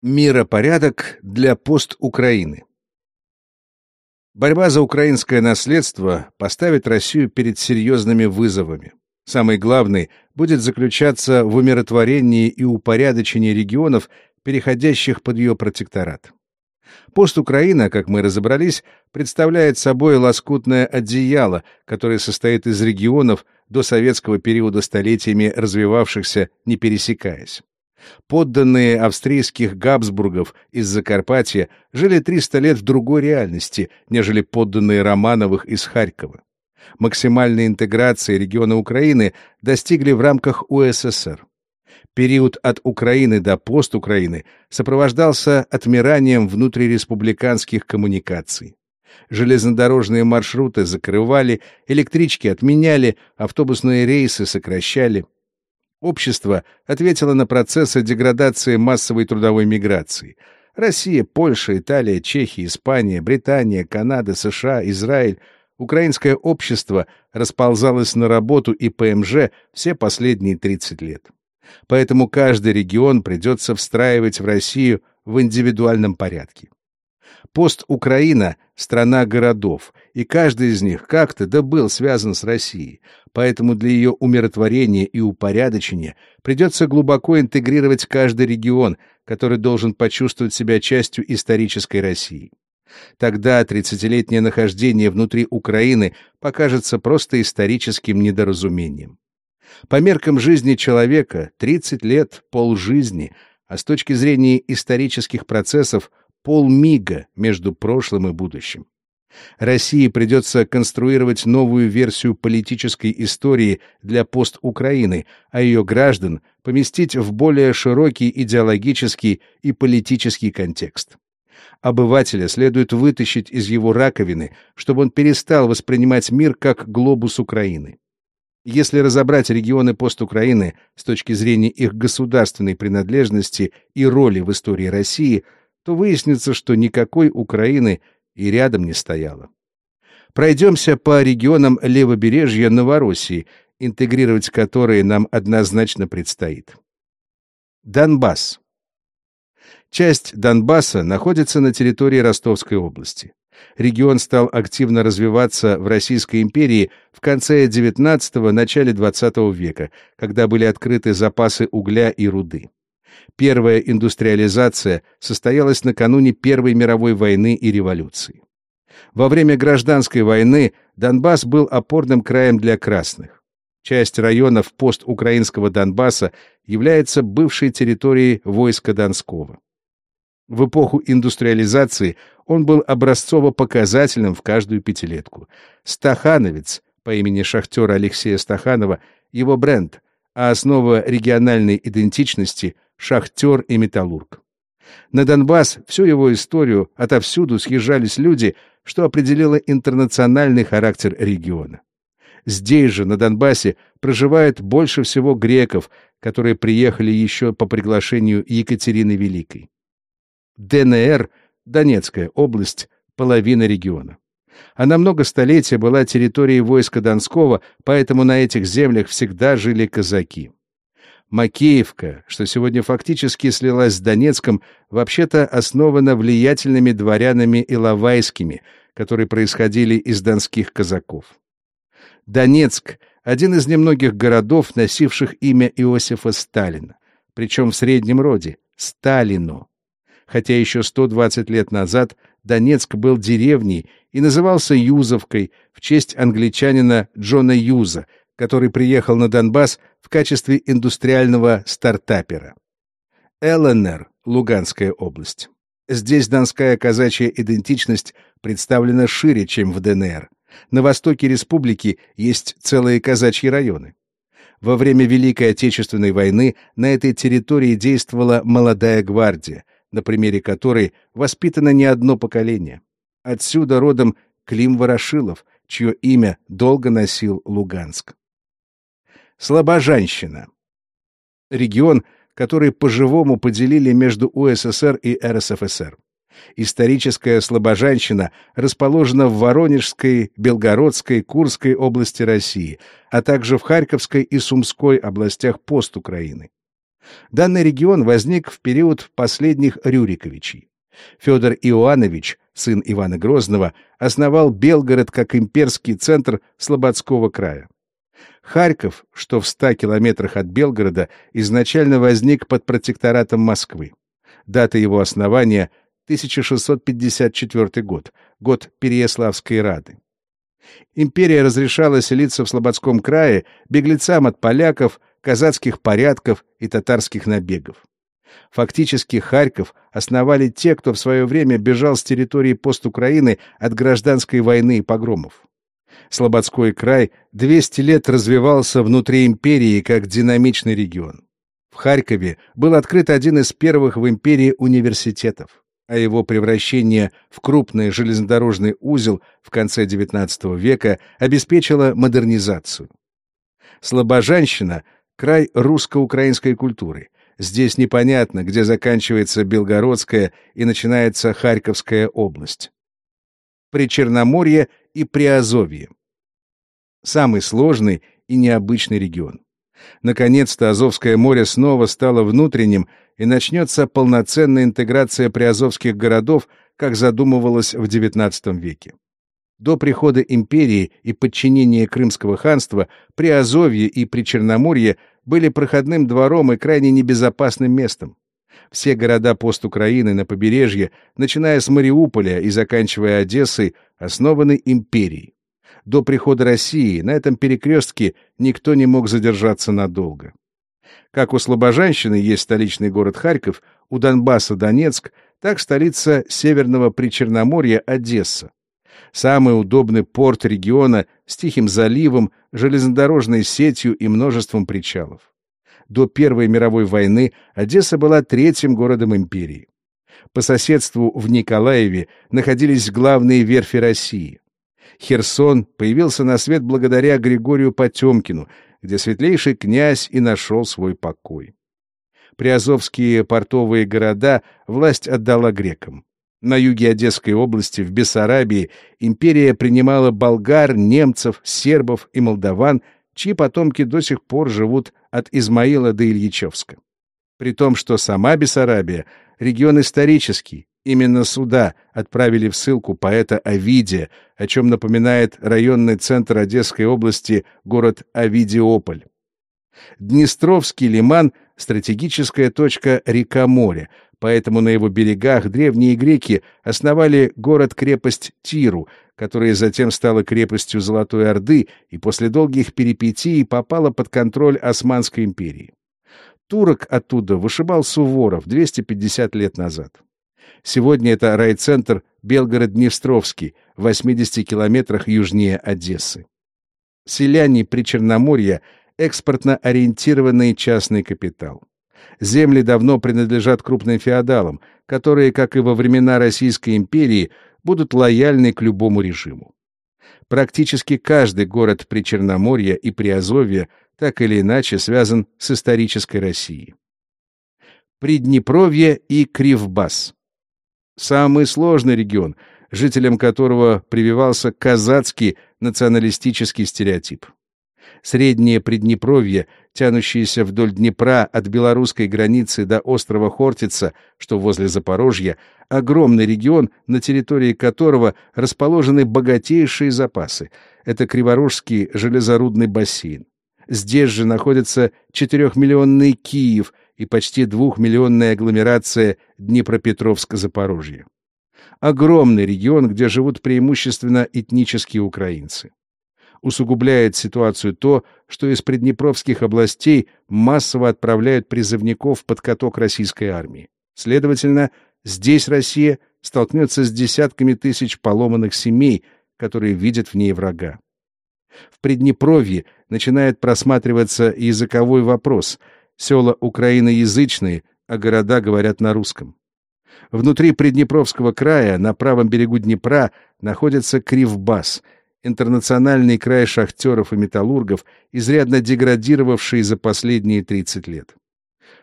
Миропорядок для пост-Украины. Борьба за украинское наследство поставит Россию перед серьезными вызовами. Самый главный будет заключаться в умиротворении и упорядочении регионов, переходящих под ее протекторат. Пост-Украина, как мы разобрались, представляет собой лоскутное одеяло, которое состоит из регионов до советского периода столетиями развивавшихся, не пересекаясь. Подданные австрийских Габсбургов из Закарпатья жили 300 лет в другой реальности, нежели подданные Романовых из Харькова. Максимальной интеграции региона Украины достигли в рамках УССР. Период от Украины до пост-Украины сопровождался отмиранием внутриреспубликанских коммуникаций. Железнодорожные маршруты закрывали, электрички отменяли, автобусные рейсы сокращали – Общество ответило на процессы деградации массовой трудовой миграции. Россия, Польша, Италия, Чехия, Испания, Британия, Канада, США, Израиль. Украинское общество расползалось на работу и ПМЖ все последние 30 лет. Поэтому каждый регион придется встраивать в Россию в индивидуальном порядке. Пост-Украина — страна городов, и каждый из них как-то да был связан с Россией, поэтому для ее умиротворения и упорядочения придется глубоко интегрировать каждый регион, который должен почувствовать себя частью исторической России. Тогда тридцатилетнее нахождение внутри Украины покажется просто историческим недоразумением. По меркам жизни человека 30 лет — полжизни, а с точки зрения исторических процессов полмига между прошлым и будущим. России придется конструировать новую версию политической истории для пост-Украины, а ее граждан поместить в более широкий идеологический и политический контекст. Обывателя следует вытащить из его раковины, чтобы он перестал воспринимать мир как глобус Украины. Если разобрать регионы пост-Украины с точки зрения их государственной принадлежности и роли в истории России – то выяснится, что никакой Украины и рядом не стояло. Пройдемся по регионам левобережья Новороссии, интегрировать которые нам однозначно предстоит. Донбасс. Часть Донбасса находится на территории Ростовской области. Регион стал активно развиваться в Российской империи в конце XIX – начале XX века, когда были открыты запасы угля и руды. Первая индустриализация состоялась накануне Первой мировой войны и революции. Во время гражданской войны Донбасс был опорным краем для красных. Часть районов постукраинского Донбасса является бывшей территорией войска Донского. В эпоху индустриализации он был образцово-показательным в каждую пятилетку. Стахановец по имени шахтера Алексея Стаханова, его бренд, а основа региональной идентичности – шахтер и металлург. На Донбасс всю его историю отовсюду съезжались люди, что определило интернациональный характер региона. Здесь же, на Донбассе, проживает больше всего греков, которые приехали еще по приглашению Екатерины Великой. ДНР, Донецкая область, половина региона. Она много столетий была территорией войска Донского, поэтому на этих землях всегда жили казаки. Макеевка, что сегодня фактически слилась с Донецком, вообще-то основана влиятельными дворянами Иловайскими, которые происходили из донских казаков. Донецк — один из немногих городов, носивших имя Иосифа Сталина, причем в среднем роде — Сталино. Хотя еще 120 лет назад Донецк был деревней и назывался Юзовкой в честь англичанина Джона Юза — который приехал на Донбасс в качестве индустриального стартапера. ЛНР, Луганская область. Здесь донская казачья идентичность представлена шире, чем в ДНР. На востоке республики есть целые казачьи районы. Во время Великой Отечественной войны на этой территории действовала молодая гвардия, на примере которой воспитано не одно поколение. Отсюда родом Клим Ворошилов, чье имя долго носил Луганск. Слобожанщина. Регион, который по-живому поделили между УССР и РСФСР. Историческая Слобожанщина расположена в Воронежской, Белгородской, Курской области России, а также в Харьковской и Сумской областях пост-Украины. Данный регион возник в период последних Рюриковичей. Федор Иоанович, сын Ивана Грозного, основал Белгород как имперский центр Слободского края. Харьков, что в ста километрах от Белгорода, изначально возник под протекторатом Москвы. Дата его основания — 1654 год, год Переяславской Рады. Империя разрешала селиться в Слободском крае беглецам от поляков, казацких порядков и татарских набегов. Фактически Харьков основали те, кто в свое время бежал с территории пост-Украины от гражданской войны и погромов. Слободской край 200 лет развивался внутри империи как динамичный регион. В Харькове был открыт один из первых в империи университетов, а его превращение в крупный железнодорожный узел в конце XIX века обеспечило модернизацию. Слобожанщина — край русско-украинской культуры. Здесь непонятно, где заканчивается Белгородская и начинается Харьковская область. Причерноморье и Приазовье. Самый сложный и необычный регион. Наконец-то Азовское море снова стало внутренним, и начнется полноценная интеграция приазовских городов, как задумывалось в XIX веке. До прихода империи и подчинения Крымского ханства Приазовье и Причерноморье были проходным двором и крайне небезопасным местом. Все города пост-Украины на побережье, начиная с Мариуполя и заканчивая Одессой, основаны империей. До прихода России на этом перекрестке никто не мог задержаться надолго. Как у Слобожанщины есть столичный город Харьков, у Донбасса Донецк, так столица Северного Причерноморья Одесса. Самый удобный порт региона с тихим заливом, железнодорожной сетью и множеством причалов. До Первой мировой войны Одесса была третьим городом империи. По соседству в Николаеве находились главные верфи России. Херсон появился на свет благодаря Григорию Потемкину, где светлейший князь и нашел свой покой. Приазовские портовые города власть отдала грекам. На юге Одесской области, в Бессарабии, империя принимала болгар, немцев, сербов и молдаван, чьи потомки до сих пор живут от Измаила до Ильичевска. При том, что сама Бессарабия — регион исторический, именно сюда отправили в ссылку поэта Овидия, о чем напоминает районный центр Одесской области город Овидиополь. Днестровский лиман — стратегическая точка река-море, поэтому на его берегах древние греки основали город-крепость Тиру, которая затем стала крепостью Золотой Орды и после долгих перипетий попала под контроль Османской империи. Турок оттуда вышибал Суворов 250 лет назад. Сегодня это райцентр Белгород-Днестровский, в 80 километрах южнее Одессы. Селяне при Черноморье – экспортно ориентированный частный капитал. Земли давно принадлежат крупным феодалам, которые, как и во времена Российской империи, будут лояльны к любому режиму. Практически каждый город при Черноморье и при Азовье так или иначе связан с исторической Россией. Приднепровье и Кривбас. Самый сложный регион, жителям которого прививался казацкий националистический стереотип. Среднее Приднепровье, тянущееся вдоль Днепра от белорусской границы до острова Хортица, что возле Запорожья, огромный регион, на территории которого расположены богатейшие запасы. Это Криворожский железорудный бассейн. Здесь же находится четырехмиллионный Киев и почти двухмиллионная агломерация Днепропетровск-Запорожье. Огромный регион, где живут преимущественно этнические украинцы усугубляет ситуацию то, что из приднепровских областей массово отправляют призывников под каток российской армии. Следовательно, здесь Россия столкнется с десятками тысяч поломанных семей, которые видят в ней врага. В Приднепровье начинает просматриваться языковой вопрос. Села украиноязычные, а города говорят на русском. Внутри Приднепровского края, на правом берегу Днепра, находится Кривбас — интернациональный край шахтеров и металлургов, изрядно деградировавший за последние 30 лет.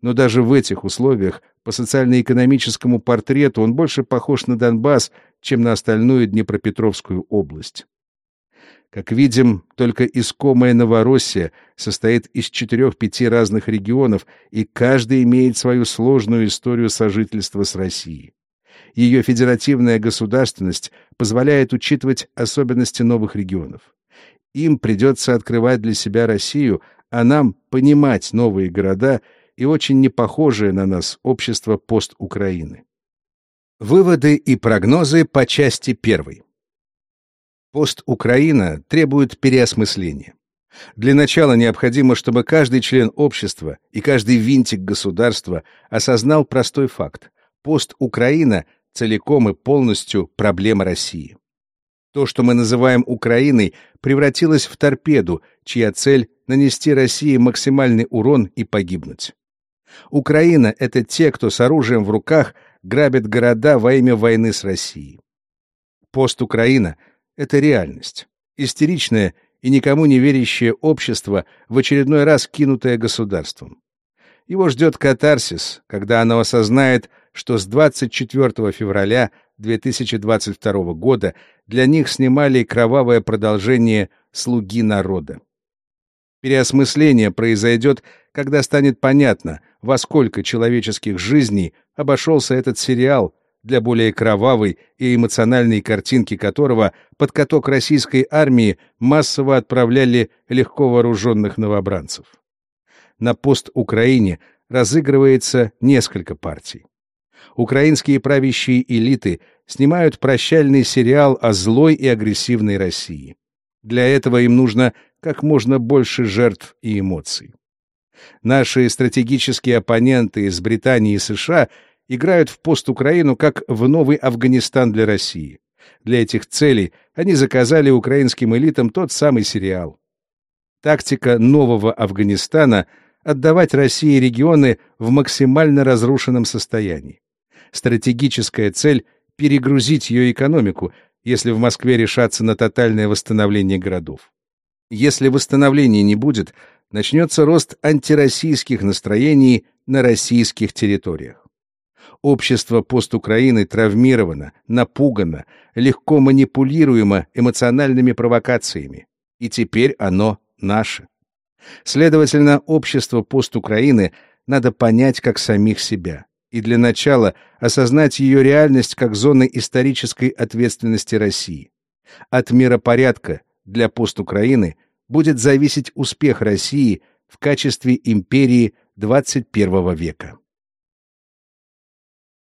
Но даже в этих условиях по социально-экономическому портрету он больше похож на Донбасс, чем на остальную Днепропетровскую область. Как видим, только искомая Новороссия состоит из четырех-пяти разных регионов, и каждый имеет свою сложную историю сожительства с Россией. Ее федеративная государственность позволяет учитывать особенности новых регионов. Им придется открывать для себя Россию, а нам понимать новые города и очень непохожее на нас общество пост-Украины. Выводы и прогнозы по части первой. Пост-Украина требует переосмысления. Для начала необходимо, чтобы каждый член общества и каждый винтик государства осознал простой факт. Пост-Украина целиком и полностью проблема России. То, что мы называем Украиной, превратилось в торпеду, чья цель — нанести России максимальный урон и погибнуть. Украина — это те, кто с оружием в руках грабит города во имя войны с Россией. Пост Украина — это реальность. Истеричное и никому не верящее общество, в очередной раз кинутое государством. Его ждет катарсис, когда оно осознает, что с 24 февраля 2022 года для них снимали кровавое продолжение «Слуги народа». Переосмысление произойдет, когда станет понятно, во сколько человеческих жизней обошелся этот сериал, для более кровавой и эмоциональной картинки которого под каток российской армии массово отправляли легко вооруженных новобранцев. На пост Украине разыгрывается несколько партий. Украинские правящие элиты снимают прощальный сериал о злой и агрессивной России. Для этого им нужно как можно больше жертв и эмоций. Наши стратегические оппоненты из Британии и США играют в пост Украину как в новый Афганистан для России. Для этих целей они заказали украинским элитам тот самый сериал. Тактика нового Афганистана — отдавать России регионы в максимально разрушенном состоянии. Стратегическая цель — перегрузить ее экономику, если в Москве решаться на тотальное восстановление городов. Если восстановления не будет, начнется рост антироссийских настроений на российских территориях. Общество постукраины травмировано, напугано, легко манипулируемо эмоциональными провокациями. И теперь оно наше. Следовательно, общество постукраины надо понять как самих себя. И для начала осознать ее реальность как зоны исторической ответственности России. От миропорядка для постукраины будет зависеть успех России в качестве империи 21 века.